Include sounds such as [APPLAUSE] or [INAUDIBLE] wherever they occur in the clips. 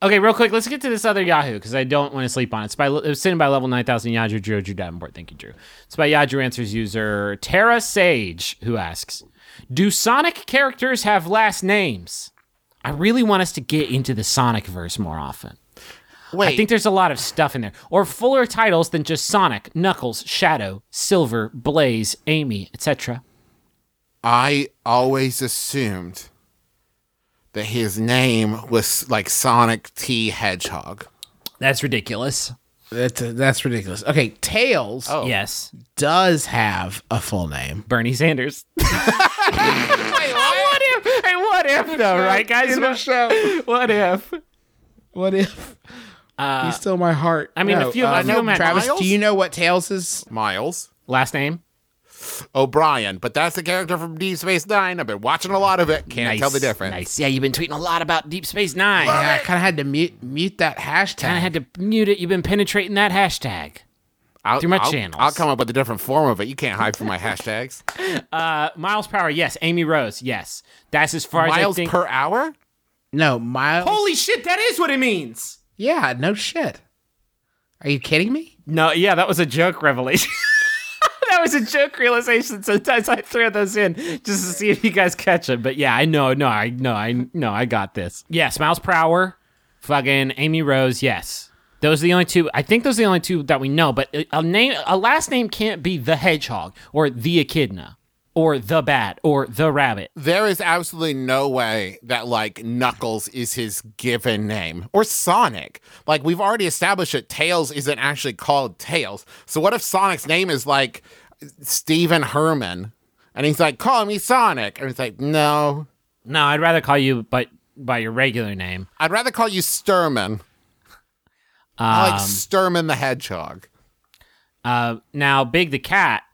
Okay, real quick, let's get to this other Yahoo because I don't want to sleep on it. It's by it was sent by level nine thousand Yadru Drew Drew Davenport. Thank you, Drew. It's by Yadru Answers user Terra Sage who asks, "Do Sonic characters have last names?" I really want us to get into the Sonic verse more often. Wait, I think there's a lot of stuff in there, or fuller titles than just Sonic, Knuckles, Shadow, Silver, Blaze, Amy, etc. I always assumed that his name was like Sonic T Hedgehog. That's ridiculous. That's that's ridiculous. Okay, Tails Oh. Yes, does have a full name. Bernie Sanders. [LAUGHS] what if? Hey, what if though, right, guys? show. What if? What if? He's still my heart. I mean, No, a few- a uh, few of Travis, Miles? do you know what Tails is? Miles Last name? O'Brien, but that's the character from Deep Space Nine. I've been watching a lot of it. Can't tell the difference. Nice. Yeah, you've been tweeting a lot about Deep Space Nine. Yeah, I kind of had to mute mute that hashtag. Kind of had to mute it. You've been penetrating that hashtag. I'll, Through my I'll- channels. I'll come up with a different form of it. You can't hide from my hashtags. [LAUGHS] Uh, Miles Prower, yes. Amy Rose, yes. That's as far as I Miles think. per hour? no, Miles. Holy shit, that is what it means. Yeah, no shit. Are you kidding me? No, yeah, that was a joke revelation. [LAUGHS] that was a joke realization. Sometimes I throw those in just to see if you guys catch it. But yeah, I know, no, I know, I know, I got this. Yes, Miles hour, fucking Amy Rose, yes. Those are the only two. I think those are the only two that we know. But a name, a last name can't be the Hedgehog or the Echidna or the Bat or the Rabbit. There is absolutely no way that like Knuckles is his given name or Sonic. Like we've already established that Tails isn't actually called Tails. So what if Sonic's name is like Stephen Herman and he's like, call me Sonic. And he's like, no, No, I'd rather call you by by your regular name. I'd rather call you Sturman. I like Um, Sturman the Hedgehog. Uh, now, Big the Cat,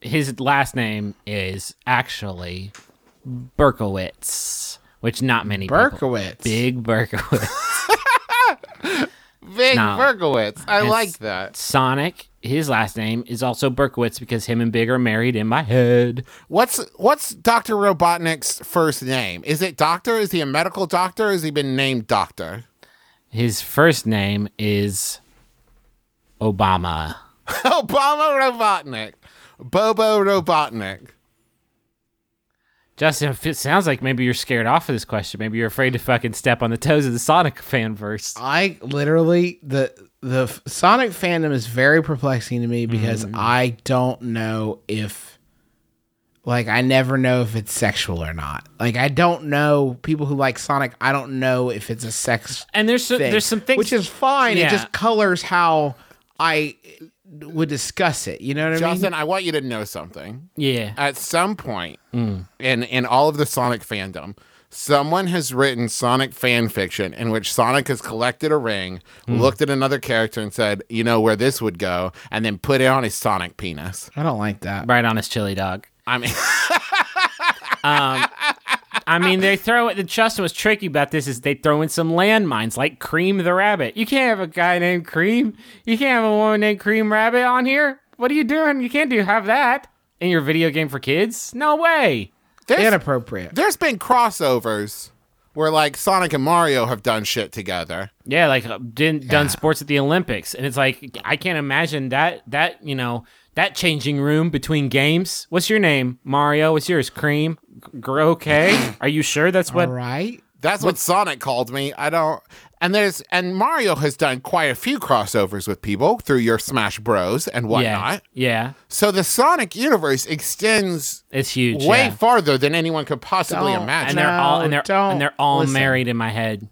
his last name is actually Berkowitz, which not many people. Berkowitz. Big Berkowitz. [LAUGHS] Big no. Berkowitz. I like that. Sonic, his last name is also Berkowitz because him and Big are married in my head. What's what's Dr. Robotnik's first name? Is it Doctor? Is he a medical doctor? Has he been named Doctor? His first name is Obama. [LAUGHS] Obama Robotnik. Bobo Robotnik. Justin, it sounds like maybe you're scared off of this question. Maybe you're afraid to fucking step on the toes of the Sonic fanverse. I literally the the Sonic fandom is very perplexing to me because Mm-hmm. I don't know if like I never know if it's sexual or not. Like I don't know people who like Sonic. I don't know if it's a sex And there's some, thing, there's some things which is fine. Yeah. It just colors how I would discuss it. You know what I mean? Justin, I want you to know something. yeah. At some point hmm. in in all of the Sonic fandom, someone has written Sonic fan fiction in which Sonic has collected a ring, hmm. looked at another character and said, "You know where this would go," and then put it on his Sonic penis. I don't like that. right on his chili dog. I mean, um, [LAUGHS] I mean, they throw it. The Justin was tricky about this. Is they throw in some landmines like Cream the Rabbit. You can't have a guy named Cream. You can't have a woman named Cream Rabbit on here. What are you doing? You can't do have that in your video game for kids. No way. there's, Inappropriate. there's been crossovers where like Sonic and Mario have done shit together. Yeah, like uh, did, done sports at the Olympics, and it's like I can't imagine that that you know that changing room between games. What's your name, Mario? What's yours, Cream? G- okay, are you sure that's what? All right. That's what Sonic called me. I don't. And there's and Mario has done quite a few crossovers with people through your Smash Bros and whatnot. yeah, So the Sonic universe extends it's huge. way yeah. farther than anyone could possibly Don't. imagine. and they're all and they're don't. and they're all Listen. married in my head.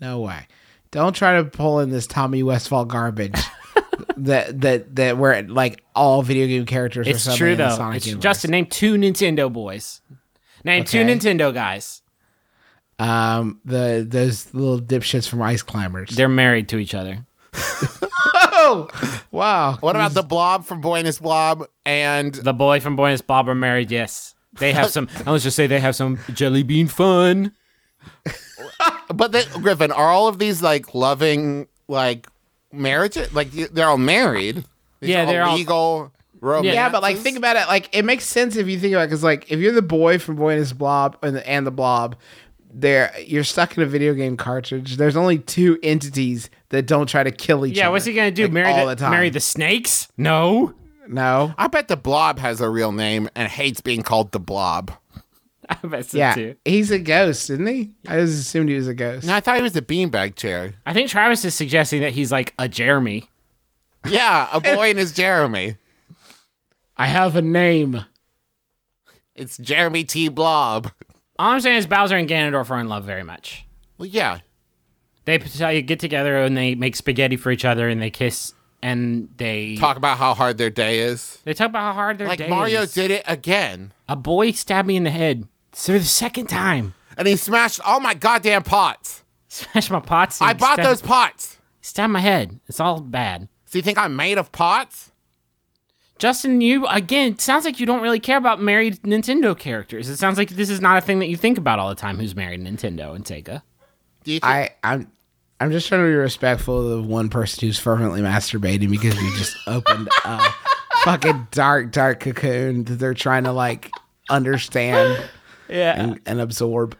No way. Don't try to pull in this Tommy Westphall garbage. [LAUGHS] that that that where like all video game characters are It's suddenly true in the though. Sonic It's universe. Justin, name two Nintendo boys. Name two Nintendo guys. um the those little dipshits from Ice Climbers. They're married to each other. oh wow. what about the Blob from Buenos Blob and The boy from Buenos Blob are married. Yes, they have some. I let's just say they have some jelly bean fun. [LAUGHS] but they, Griffin are all of these like loving like marriage like they're all married. These Yeah, are they're all- legal romance. Yeah, but like think about it. Like it makes sense if you think about it, because like if you're the boy from Boy and His Blob and the, and the Blob, there you're stuck in a video game cartridge. There's only two entities that don't try to kill each Yeah, other. Yeah, what's he gonna do? like, marry all the, the time. marry the snakes? No. No. I bet the blob has a real name and hates being called the blob. [LAUGHS] I bet so Yeah, too. he's a ghost, isn't he? I just assumed he was a ghost. No, I thought he was a beanbag chair. I think Travis is suggesting that he's like a Jeremy. Yeah, a boy and his Jeremy. I have a name. It's Jeremy T. Blob. All I'm saying is Bowser and Ganondorf are in love very much. Well, yeah. They get together and they make spaghetti for each other and they kiss and they Talk about how hard their day is. they talk about how hard their Like day Mario is. Mario did it again. A boy stabbed me in the head for the second time. And he smashed all my goddamn pots. Smashed my pots. I bought stabbed- those pots. Stabbed my head. It's all bad. So you think I'm made of pots? Justin, you again. It sounds like you don't really care about married Nintendo characters. It sounds like this is not a thing that you think about all the time. Who's married Nintendo and Sega? Do you think I I'm I'm just trying to be respectful of the one person who's fervently masturbating because we just [LAUGHS] opened a fucking dark, dark cocoon that they're trying to like understand Yeah. and, and absorb.